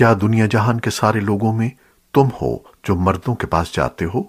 کیا دنیا جہان کے سارے لوگوں میں تم ہو جو مردوں کے پاس جاتے ہو؟